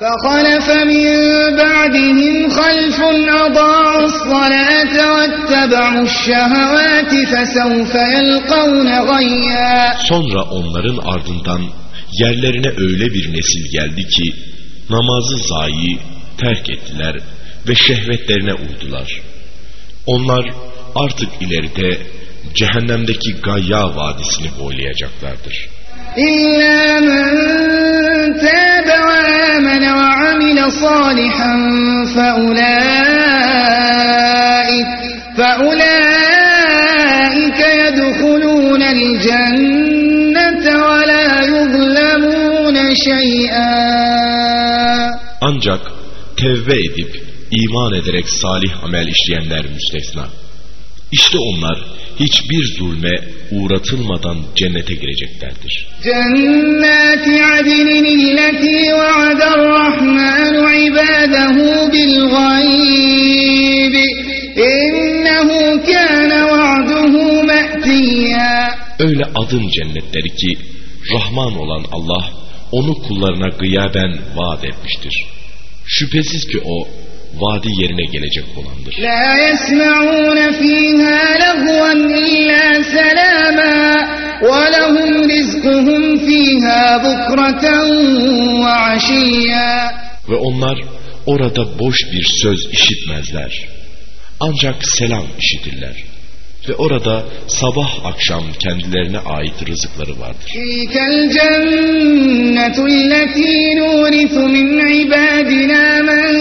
فخلف من بعدهم خلف أضاعوا الصلاة واتبعوا الشهوات فسوف يلقون غيا Sonra onların ardından yerlerine öyle bir nesil geldi ki namazı zayi terk ettiler ve şehvetlerine uydular. Onlar artık ileride cehennemdeki Gayya Vadisi'ni boylayacaklardır. إلا من تاب وآمن وعمل صالحا فأولئك, فأولئك يدخلون الجنة ولا يظلمون شيئا Ancak tevbe edip iman ederek salih amel işleyenler müstesna. İşte onlar hiçbir zulme uğratılmadan cennete gireceklerdir. Cenneti adnin illeti ve'adar rahmanu ibadahu bil gayb. İnnehu kâne va'duhu me'tiyya. Öyle adın cennetleri ki Rahman olan Allah onu kullarına gıyaben vaat etmiştir. Şüphesiz ki o vadi yerine gelecek olandır. La yesma'un fiha lagwan illa selama ve lehum rizquhum fiha bukraten ve aşiyya. Ve onlar orada boş bir söz işitmezler. Ancak selam işitirler Ve orada sabah akşam kendilerine ait rızıkları vardır. تلك الجنة التي نورث من عبادنا من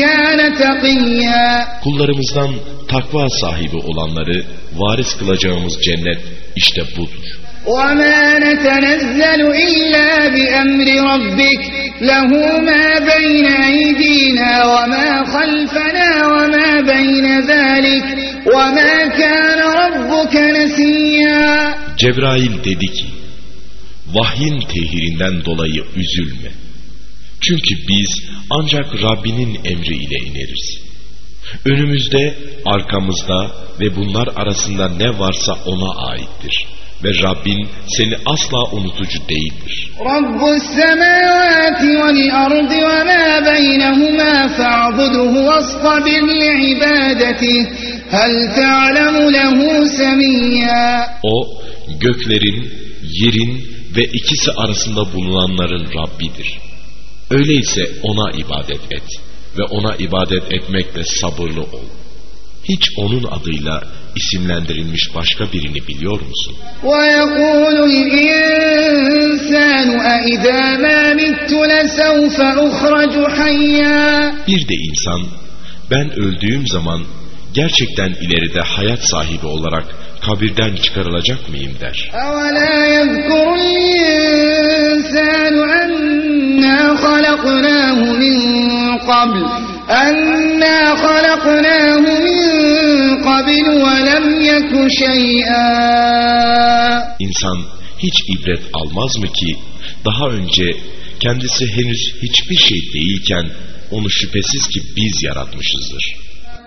كان تقيا Kullarımızdan takva sahibi olanları varis kılacağımız cennet işte budur. وما نتنزل إلا بأمر ربك له ما بين أيدينا وما خلفنا وما بين ذلك وما كان ربك نسيا Cebrail dedi ki, vahyin tehirinden dolayı üzülme. Çünkü biz ancak Rabbinin emri ile ineriz. Önümüzde, arkamızda ve bunlar arasında ne varsa ona aittir. Ve Rabbin seni asla unutucu değildir. Rabbus semavati vel ardı ve ma beynehuma fa'buduhu vastabir li ibadetih. O göklerin, yerin ve ikisi arasında bulunanların Rabbidir. Öyleyse ona ibadet et ve ona ibadet etmekle sabırlı ol. Hiç onun adıyla isimlendirilmiş başka birini biliyor musun? Bir de insan, ben öldüğüm zaman gerçekten ileride hayat sahibi olarak kabirden çıkarılacak mıyım der. İnsan hiç ibret almaz mı ki daha önce kendisi henüz hiçbir şey değilken onu şüphesiz ki biz yaratmışızdır.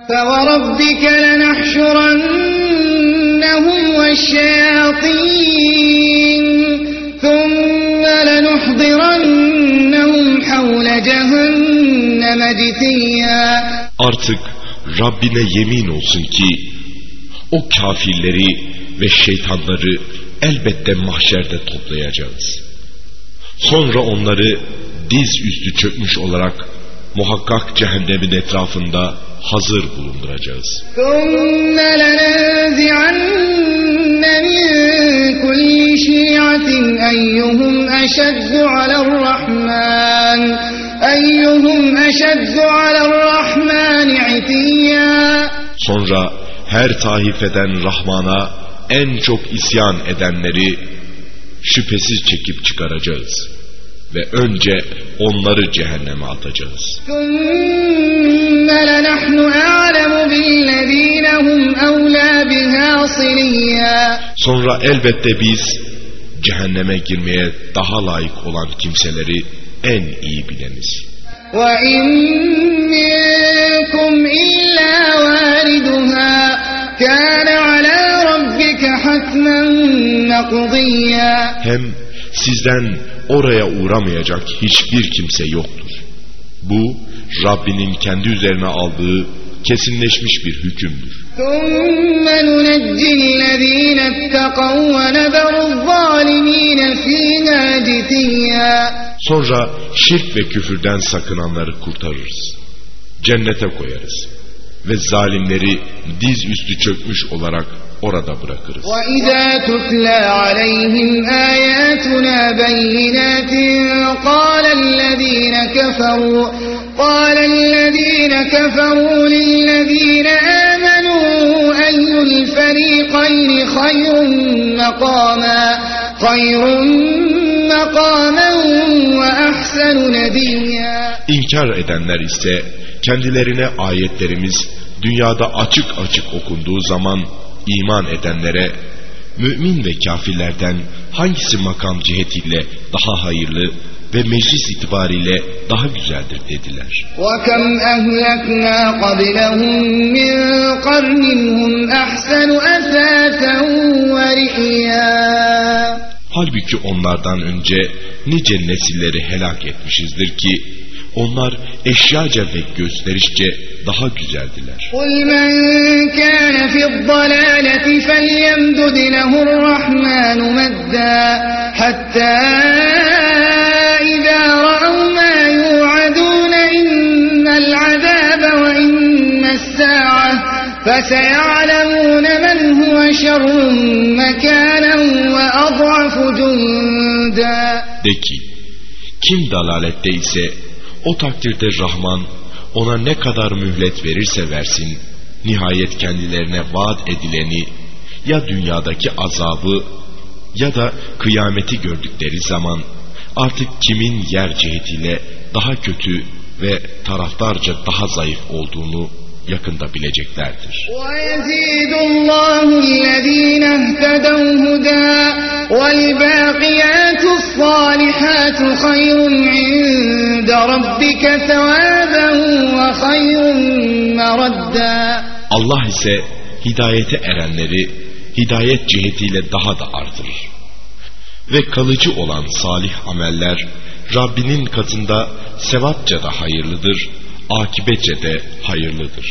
فوربك لنحشرنهم والشياطين ثم لنحضرنهم حول جهنم جثيا Artık Rabbine yemin olsun ki o kafirleri ve şeytanları elbette mahşerde toplayacağız. Sonra onları diz üstü çökmüş olarak muhakkak cehennemin etrafında hazır bulunduracağız. Sonra her tahif eden Rahman'a en çok isyan edenleri şüphesiz çekip çıkaracağız.'' Ve önce onları cehenneme atacağız. ثم لنحن أعلم بالذين هم أولى بها صليا Sonra elbette biz cehenneme girmeye daha layık olan kimseleri en iyi bileniz. وإن منكم إلا واردها كان على ربك حتما مقضيا Hem Sizden oraya uğramayacak hiçbir kimse yoktur. Bu Rabbinin kendi üzerine aldığı kesinleşmiş bir hükümdür. Sonra şirk ve küfürden sakınanları kurtarırız. Cennete koyarız ve zalimleri diz üstü çökmüş olarak orada bırakırız. وإذا تتلى عليهم آياتنا بينات قال الذين كفروا قال الذين كفروا للذين آمنوا أي الفريقين خير مقاما خير مقاما وأحسن نديا İnkar edenler ise kendilerine ayetlerimiz dünyada açık açık okunduğu zaman iman edenlere mümin ve kafirlerden hangisi makam cihetiyle daha hayırlı ve meclis itibariyle daha güzeldir dediler. وكم أهلكنا قبلهم من قرن هم أحسن أثاثا ورئيا Halbuki onlardan önce nice nesilleri helak etmişizdir ki onlar eşyaca ve gösterişçe daha güzeldiler. قل من كان في الضلالة فليمدد له الرحمن مدا حتى إذا رأوا ما يوعدون إن العذاب وإن الساعة فسيعلمون من هو شر مكانا وأضعف جندا De ki, kim dalalette ise o takdirde Rahman ona ne kadar mühlet verirse versin, nihayet kendilerine vaat edileni ya dünyadaki azabı ya da kıyameti gördükleri zaman artık kimin yer cihetiyle daha kötü ve taraftarca daha zayıf olduğunu yakında bileceklerdir. ويزيد الله الذين اهتدوا هدى والباقيات الصالحات خير عند ربك ثوابا وخير مردا Allah ise hidayete erenleri hidayet cihetiyle daha da artırır. Ve kalıcı olan salih ameller Rabbinin katında sevapça da hayırlıdır, akibetçe de hayırlıdır.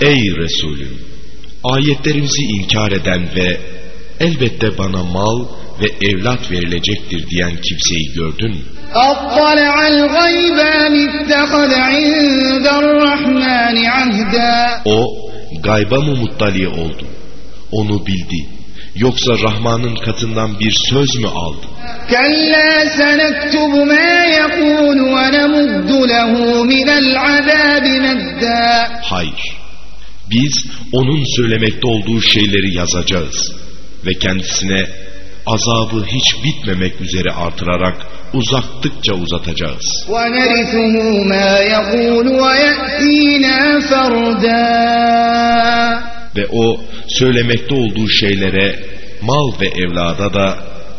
Ey Resulüm! Ayetlerimizi inkar eden ve elbette bana mal ve evlat verilecektir diyen kimseyi gördün mü? O gayba mı muttali oldu? Onu bildi Yoksa Rahman'ın katından bir söz mü aldı? كلا سنكتب ما يقول ونمد له من العذاب مدا Hayır. Biz onun söylemekte olduğu şeyleri yazacağız ve kendisine azabı hiç bitmemek üzere artırarak uzattıkça uzatacağız. ونرثه ما يقول ويأتينا فردا ve o söylemekte olduğu şeylere, mal ve evlada da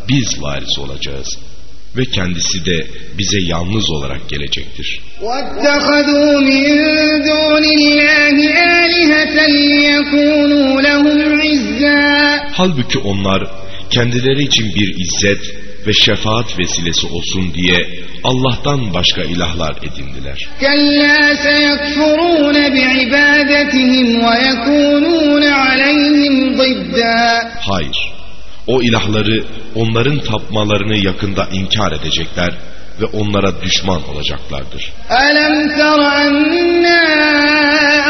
biz varis olacağız. Ve kendisi de bize yalnız olarak gelecektir. Halbuki onlar kendileri için bir izzet ve şefaat vesilesi olsun diye Allah'tan başka ilahlar edindiler. Hayır, o ilahları onların tapmalarını yakında inkar edecekler ve onlara düşman olacaklardır. Alam tara enna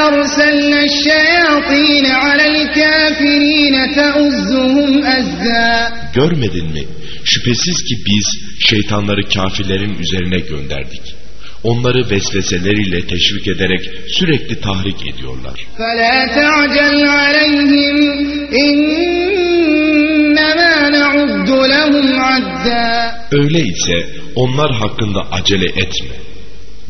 arsalna şeyatin alel kafirin teuzzuhum ezza. Görmedin mi? Şüphesiz ki biz şeytanları kafirlerin üzerine gönderdik. Onları vesveseleriyle teşvik ederek sürekli tahrik ediyorlar. فَلَا تَعْجَلْ عَلَيْهِمْ عدا Öyleyse onlar hakkında acele etme.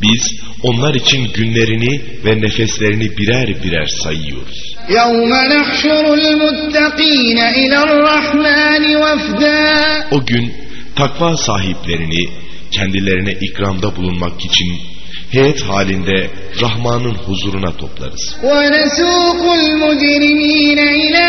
Biz onlar için günlerini ve nefeslerini birer birer sayıyoruz. يوم نحشر المتقين إلى الرحمن وفدا O gün takva sahiplerini kendilerine ikramda bulunmak için heyet halinde Rahman'ın huzuruna toplarız. ونسوق المجرمين إلى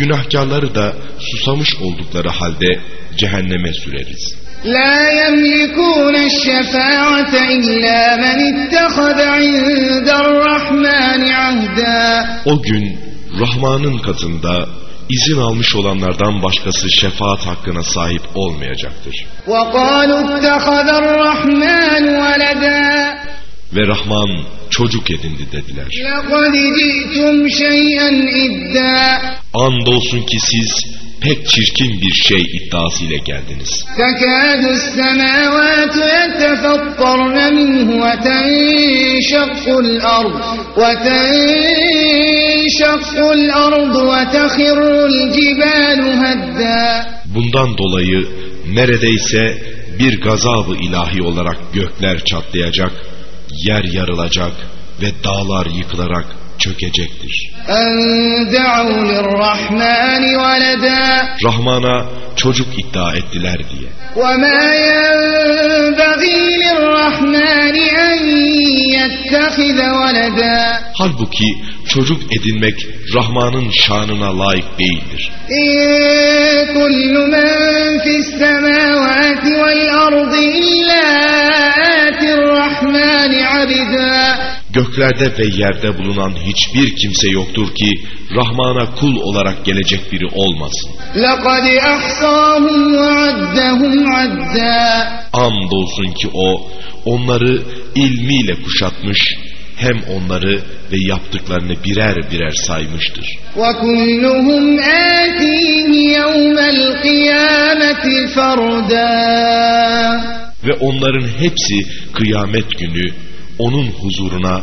Günahkarları da susamış oldukları halde cehenneme süreriz. La yemlikûne şefaate illâ men ittehade inderrahmâni ahdâ. O gün Rahman'ın katında izin almış olanlardan başkası şefaat hakkına sahip olmayacaktır. Ve Rahman çocuk edindi dediler. لقد جئتم شيئا إدا Andolsun ki siz pek çirkin bir şey iddiasıyla geldiniz. تكاد السماوات يتفطرن منه وتنشق الأرض وتنشق الأرض وتخر الجبال هدا Bundan dolayı neredeyse bir gazabı ilahi olarak gökler çatlayacak, yer yarılacak ve dağlar yıkılarak çökecektir. أن دعوا للرحمن ولدا Rahman'a çocuk iddia ettiler diye. وما ينبغي للرحمن أن يتخذ ولدا Halbuki çocuk edinmek Rahman'ın şanına layık değildir. إن كل من في السماوات والأرض إلا آتي الرحمن عبدا Göklerde ve yerde bulunan hiçbir kimse yoktur ki Rahman'a kul olarak gelecek biri olmasın. Andolsun ki o onları ilmiyle kuşatmış hem onları ve yaptıklarını birer birer saymıştır. Ve onların hepsi kıyamet günü onun huzuruna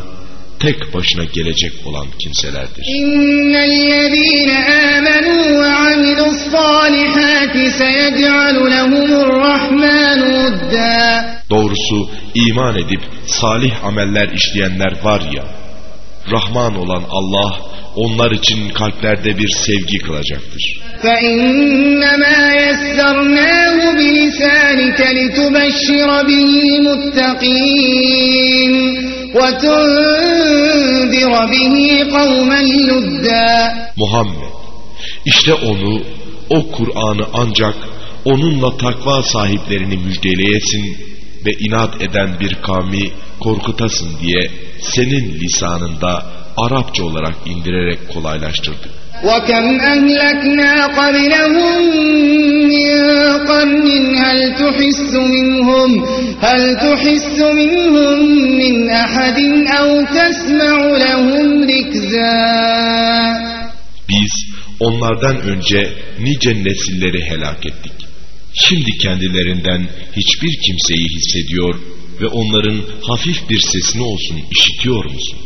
tek başına gelecek olan kimselerdir. إن الذين آمنوا وعملوا الصالحات سيجعل لهم الرحمن ودا Doğrusu iman edip salih ameller işleyenler var ya, Rahman olan Allah onlar için kalplerde bir sevgi kılacaktır. فإنما Muhammed, işte onu, o Kur'an'ı ancak onunla takva sahiplerini müjdeleyesin ve inat eden bir kavmi korkutasın diye senin lisanında Arapça olarak indirerek kolaylaştırdık. وكم أهلكنا قبلهم من قرن هل تحس منهم هل تحس منهم من أحد أو تسمع لهم ركزا Biz onlardan önce nice nesilleri helak ettik. Şimdi kendilerinden hiçbir kimseyi hissediyor ve onların hafif bir sesini olsun işitiyor musun?